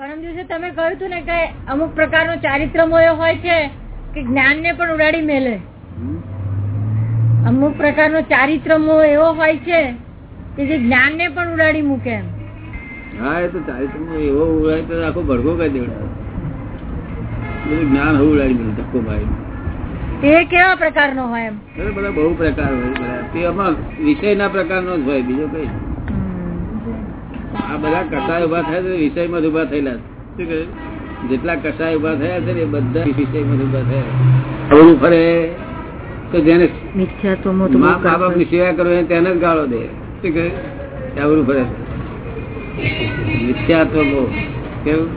પરમ દિવસે તમે કહ્યું હતું ને કે અમુક પ્રકારનો ચારિત્ર મોહ હોય છે કે જ્ઞાન ને પણ ઉડાડી મેલે. અમુક પ્રકારનો ચારિત્ર મોહ એવો હોય છે કે જે જ્ઞાન ને પણ ઉડાડી મૂકે એમ. હા એ તો ચારિત્રમાં એવો ઉડાય તો આખો ભડકો કરી દેવડાવે બધું જ્ઞાન હોવું ઉડાડી દીધું ધક્કો મારી. એ કેવા પ્રકારનો હોય એમ? બધા બહુ પ્રકાર હોય તે વિષયના પ્રકારનો જ હોય બીજો કઈ. આ બધા કસાય ઊભા થયા છે વિષયમાં ઊભા થયેલા છે. જેટલા કસાય ઊભા થયા છે ને બધા વિષયમાં ઊભા થયા. અવળું ફરે તો જેને મા બાપની સેવા કરો એને તેને જ ગાળો દે. શું કહે? અવળું ફરે. મિથ્યાત્વ મોહ કેવું?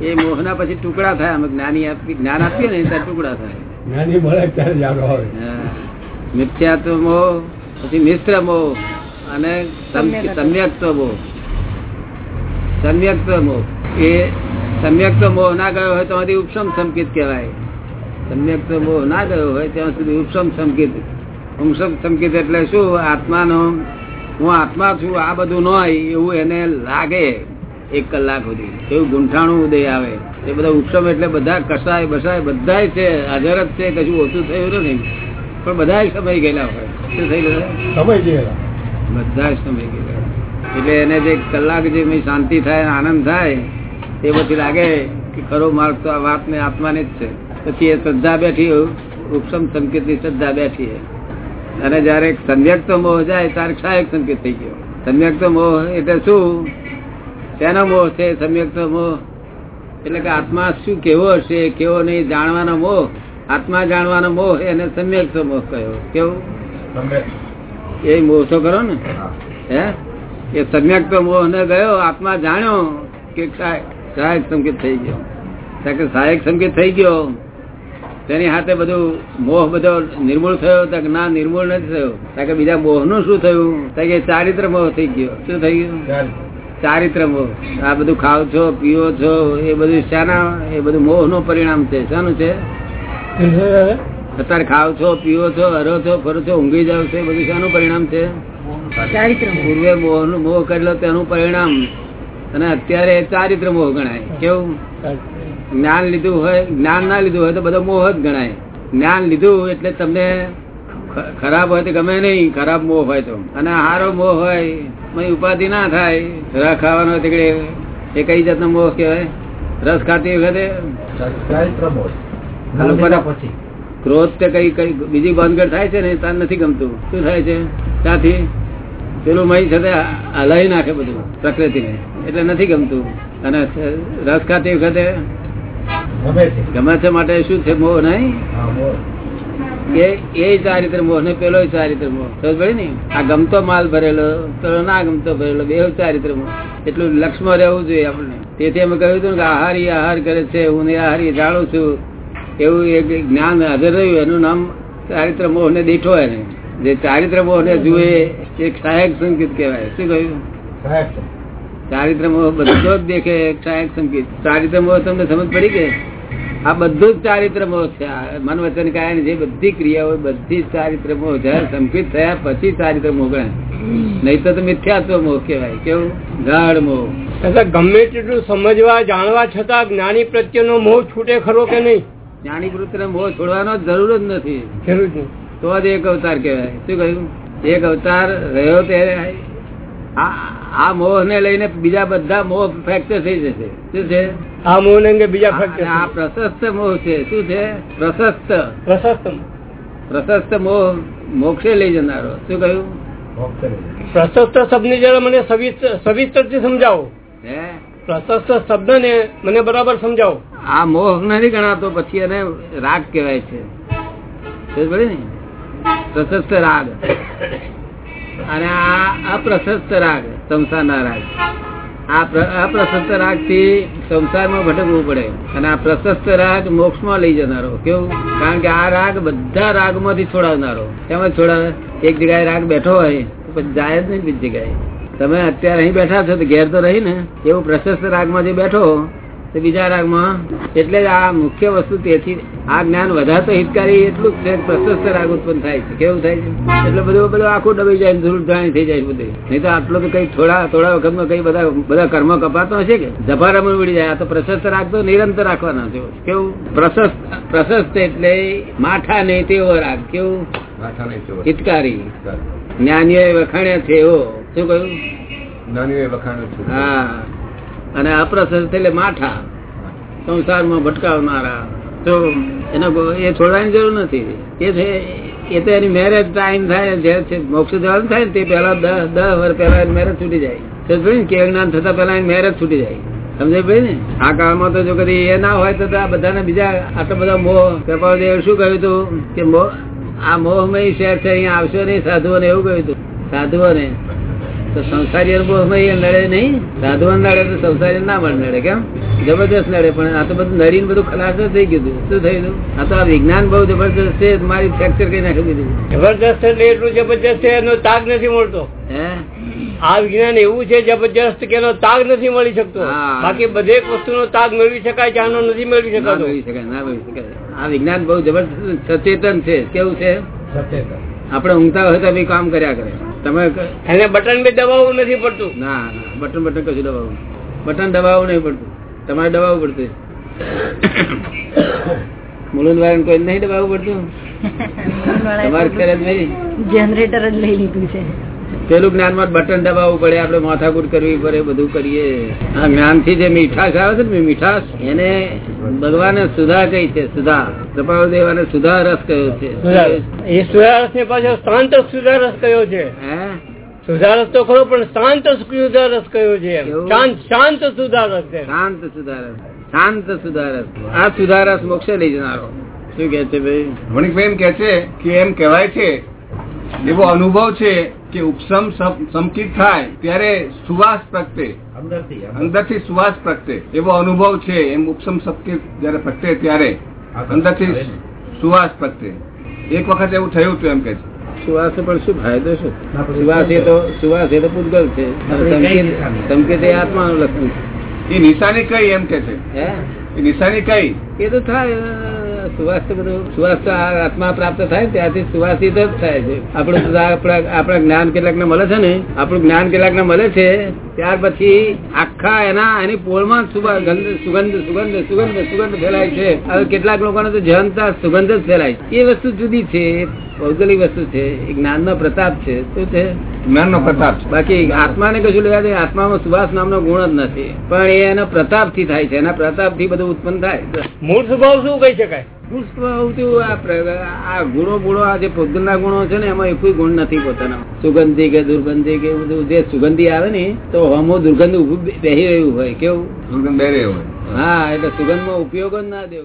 એ મોહના પછી ટુકડા થાય. અમે જ્ઞાની આપી જ્ઞાન આપીએ ને ત્યાં ટુકડા થાય. જ્ઞાની મળે ત્યારે. મિથ્યાત્વ મોહ પછી મિશ્ર મોહ અને સમ- સમ્યક્ત્વ મોહ એ સમ્યક્ત્વ મોહ ના ગયો હોય તો આમાંથી ઉપસમ સંકેત કહેવાય. સમ્યક્ત્વ મોહ ના ગયો હોય ત્યાં સુધી ઉપસમ સંકેત. ઉપસમ સંકેત એટલે શું? આત્માનો હું આત્મા છું આ બધું ન હોય એવું એને લાગે એક કલાક સુધી. એવું ગુંઠાણું ઉદય આવે. એ બધા ઉપસમ એટલે બધા કસાય બસાય બધા છે હાજર જ છે કશું ઓછું થયું નથી. પણ બધા સમય ગયેલા હોય. શું થઈ ગયું સમય ગયેલા. બધા સમય ગયેલા એટલે એને જે કલાક જે શાંતિ થાય આનંદ થાય, એ પછી લાગે કે ખરો માર્ગ તો આ વાતને આત્માને જ છે. પછી એ શ્રદ્ધા બેઠી, ઉપસમ સંકેતની શ્રદ્ધા બેઠી અને જયારે સંવ્યક્ત મોહ જાય, ત્યારે ક્ષાયક સંકેત થઈ ગયો. સંવ્યક્ત મોહ એટલે શું? તેનો મોહ છે સંવ્યક્ત મોહ? એટલે કે આત્મા શું કેવો હશે, કેવો નહીં જાણવાનો મોહ? આત્મા જાણવાનો મોહ એને સંવ્યક્ત મોહ કયો કેવું? એ મોહ તો કરો ને? હે? એ સમ્યક તો મોહ ને ગયો, આત્મા જાણ્યો કે સહાય- સહાયક સંકેત થઈ ગયો. કારણ કે સહાયક સંકેત થઈ ગયો, તેની હાથે બધું મોહ બધો નિર્મૂળ થયો, તો ના, નિર્મૂળ નથી થયો. કારણ કે બીજા મોહનું શું થયું? કારણ કે ચારિત્ર મોહ થઈ ગયો. શું થઈ ગયું? ચારિત્ર મોહ. આ બધું ખાવ છો પીવો છો, એ બધું શાના, એ બધું મોહનું પરિણામ છે. શાનું છે? અત્યારે ખાવ છો પીવો છો હરો છો ફરો છો ઊંઘી જાવ છો બધું શાનું પરિણામ છે? ચારિત્ર પૂર્વે મોહ મોહ કરેલો તેનું પરિણામ. અને અત્યારે ચારિત્ર મોહ ગણાય. કેવું? જ્ઞાન લીધું હોય જ્ઞાન ના લીધું હોય તો બધો મોહ જ ગણાય. જ્ઞાન લીધું એટલે તમને ખરાબ હોય તો ગમે નહીં ખરાબ મોહ હોય તો. અને હારો મોહ હોય મય ઉપાધિ ના થાય. રસ ખાવાનો હોય તે એ કઈ જાતનો મોહ કહેવાય? રસ ખાતી વખતે? ક્રોધ કે કઈ કઈ બીજી ભાનગડ થાય છે ને તાર નથી ગમતું. શું થાય છે? ત્યાંથી પેલું મહી સાથે હલાવી નાખે બધું પ્રકૃતિને. એટલે નથી ગમતું. અને રસ ખાતી વખતે ગમે છે. માટે શું છે મોહ નહીં? એ એ ચારિત્ર મોહ ને પેલો ચારિત્ર મોહ. સમજ ને? આ ગમતો માલ ભરેલો પેલો ના ગમતો ભરેલો બે ચારિત્ર મોહ. એટલું લક્ષ્મ રહેવું જોઈએ આપણને. તેથી અમે કહ્યું હતું કે આહારી આહાર કરે છે હું ને આહારી જાણું છું. એવું એક જ્ઞાન હાજર રહ્યું એનું નામ ચારિત્ર મોહ ને દીઠો એને. જે ચારિત્ર મોહ ને જુએ એ સહાયક સંકેત કહેવાય. શું કહ્યું? ચારિત્ર મોહ બધો જ દેખે સહાયક સંકેત. ચારિત્ર મોહ તમને સમજ પડી કે આ બધું જ ચારિત્ર મોહ છે. મન વચન કાયા જે બધી ક્રિયાઓ બધી જ ચારિત્ર મોહ જયારે સંકિત થયા પછી ચારિત્ર મોહ ગણાય. નહીં તો મિથ્યાત્વ મોહ કહેવાય. કેવું? ગાઢ મોહ. એટલે ગમે તેટલું સમજવા જાણવા છતાં જ્ઞાની પ્રત્યેનો મોહ છૂટે ખરો કે નહીં? જ્ઞાની પુત્ર મોહ છોડવાનો જરૂર જ નથી. જરૂર તો જ એક અવતાર કહેવાય. શું કહ્યું? એક અવતાર રહ્યો તે આ આ મોહ ને લઈને બીજા બધા મોહ ફ્રેક્ચર થઈ જશે. શું છે? આ મોહ ને બીજા ફ્રેક્ચર આ પ્રશસ્ત મોહ છે. શું છે? પ્રશસ્ત. પ્રશસ્ત પ્રશસ્ત મોહ મોક્ષે લઈ જનારો. શું કહ્યું? પ્રશસ્ત શબ્દ જરા મને સવિસ્તરથી સમજાવો. હે? પ્રશસ્ત શબ્દને મને બરાબર સમજાવો. આ મોહ નથી ગણાતો, પછી એને રાગ કહેવાય છે. પ્રશસ્ત રાગ. અને આ અપ્રશસ્ત રાગ, સંસારના રાગ. આ અપ્રશસ્ત રાગથી સંસારમાં ભટકવું પડે. અને આ પ્રશસ્ત રાગ મોક્ષમાં લઈ જનારો. કેવું? કારણ કે આ રાગ બધા રાગમાંથી છોડાવનારો. કેમ છોડાવે? એક જગ્યાએ રાગ બેઠો હોય, તો જાય જ નહીં બીજી જગ્યાએ. તમે અત્યારે અહીં બેઠા છો તો ઘેર તો રહી ને. એવું પ્રશસ્ત રાગમાં જે બેઠો તો બીજા રાગમાં એટલે આ મુખ્ય વસ્તુ તેથી આ જ્ઞાન વધારતો હિતકારી એટલું જ પ્રશસ્ત રાગ ઉત્પન્ન થાય છે. કેવું થાય છે? એટલે બધું બધું આખું ડબાઈ જાય ધૂળ ધાણી થઈ જાય બધું. નહીં તો આટલો તો કઈ થોડા થોડા વખતમાં કઈ બધા બધા કર્મ કપાતો હશે કે? જભારામાં ઉડી જાય. આ તો પ્રશસ્ત રાગ તો નિરંતર રાખવાના છે. કેવું? પ્રશસ્ત પ્રશસ્ત એટલે માઠા નહીં તેવો રાગ. કેવું? હિતકારી. જ્ઞાનીઓ વખાણ્યા છે એવો શું કહ્યું? જ્ઞાનીઓ વખાણ્યું છે. હા. અને અપ્રસસ્ત એટલે માઠા. સંસારમાં ભટકાવનારા. તો એનો એ છોડવાની જરૂર નથી. એ છે, એ તો એની મેરેજ ટાઈમ થાય, જે મોક્ષ જવાનું થાય ને તે પહેલા દસ દસ વર્ષ પહેલા એની મેરેજ છૂટી જાય. તો જોયું કે જ્ઞાન થતા પહેલા એની મેરેજ છૂટી જાય. સમજે ભાઈ ને? આ કાળમાં તો જો કદી એ ના હોય તો આ બધાને બીજા, આટલા બધા મોહ કૃપાદેવ શું કહ્યું હતું કે મોહ, આ મોહમય શહેર છે, અહીંયા આવશો નહીં, સાધુઓને એવું કહ્યું હતું સાધુઓને. તો સંસારી નડે નહીં. સાધુવાન નડે તો સંસારી ના મળે નડે કેમ? જબરદસ્ત નડે પણ આ તો બધું નડીને બધું ખલાસ થઈ ગયું શું થયેલું આ તો આ વિજ્ઞાન બહુ જબરદસ્ત છે મારી ફ્રેક્ચર કરી નાખી દીધું જબરદસ્ત એટલે એટલું જબરદસ્ત છે એનો તાગ નથી મળતો. હે? આ વિજ્ઞાન એવું છે જબરજસ્ત કે એનો તાગ નથી મળી શકતો. હા. બાકી વસ્તુ વસ્તુનો તાગ મેળવી શકાય છે આનો નથી મેળવી ના શકાતો. મેળવી શકાય ના મેળવી શકાય. આ વિજ્ઞાન બહુ જબરદસ્ત સચેતન છે. કેવું છે? સચેતન. આપણે ઊંઘતા હોય તો બી કામ કર્યા કરે. તમે એને બટન બી દબાવવું નથી પડતું. ના ના બટન બટન કશું દબાવવું બટન દબાવવું નહીં પડતું. તમારે દબાવવું પડશે. મુલુંદ વાળા કોઈ નહીં દબાવવું પડતું? તમારે જનરેટર જ લઈ લીધું છે. પેલું જ્ઞાનમાં બટન દબાવવું પડે આપણે માથાકૂટ કરવી પડે બધું કરીએ. આ જ્ઞાનથી જે મીઠાશ આવે છે ને મીઠાશ એને ભગવાને સુધા કહી છે સુધા. કપાળ દેવાને સુધા રસ કયો છે? એ સુધા રસ ને પાછો શાંત સુધારસ કયો છે? સુધારસ તો ખરો પણ શાંત સુધારસ કયો છે શાંત શાંત સુધારસ છે. શાંત સુધારસ શાંત સુધારસ આ સુધારસ મોક્ષે લઈ જનારો. શું કે છે ભાઈ? વણિકભાઈ એમ કે છે કે એમ કહેવાય છે એવો અનુભવ છે કે ઉપસમ સમ- સમકિત થાય ત્યારે સુવાસ પ્રગટે. અંદરથી અંદરથી. સુવાસ પ્રગટે. એવો અનુભવ છે એમ ઉપસમ સમકિત જયારે પ્રગટે ત્યારે અંદરથી સુવાસ પ્રગટે. એક વખત એવું થયું હતું એમ કે છે. સુવાસ પણ શું ફાયદો છે? સુવાસ એ તો સુવાસ એ તો પૂતગલ છે. સંકેત એ આત્માનું લક્ષણ એ નિશાની કઈ એમ કે છે? એ નિશાની કઈ? એ તો થાય સુવાસ તો બધું સુવાસ તો આત્મા પ્રાપ્ત થાય ત્યાંથી સુવાસિત જ થાય છે. આપણું આપણા આપણા જ્ઞાન કેટલાક ને મળે છે ને? આપણું જ્ઞાન કેટલાક ને મળે છે ત્યાર પછી આખા એના એની પોળમાં સુગંધ સુગંધ સુગંધ સુગંધ સુગંધ ફેલાય છે. હવે કેટલાક લોકોને તો જનતા સુગંધ જ ફેલાય. છે. એ વસ્તુ જુદી છે ભૌગોલિક વસ્તુ છે એ જ્ઞાન નો પ્રતાપ છે. શું છે? જ્ઞાન નો પ્રતાપ છે. બાકી આત્માને કશું લેવા દે આત્મામાં સુવાસ નામનો ગુણ જ નથી. પણ એ એના પ્રતાપથી થાય છે એના પ્રતાપથી બધું ઉત્પન્ન થાય. મૂળ સ્વભાવ શું કહી શકાય? પુષ્પ આ ગુણો ગુણો આ જે પોતગલના ગુણો છે ને એમાં એક ગુણ નથી પોતાના. સુગંધી કે દુર્ગંધી કે બધું જે સુગંધી આવે ને તો હમો દુર્ગંધ ઉભું બેહી રહ્યું હોય કેવું? દુર્ગંધ રહ્યું હોય. હા એટલે સુગંધમાં ઉપયોગ જ ના દેવ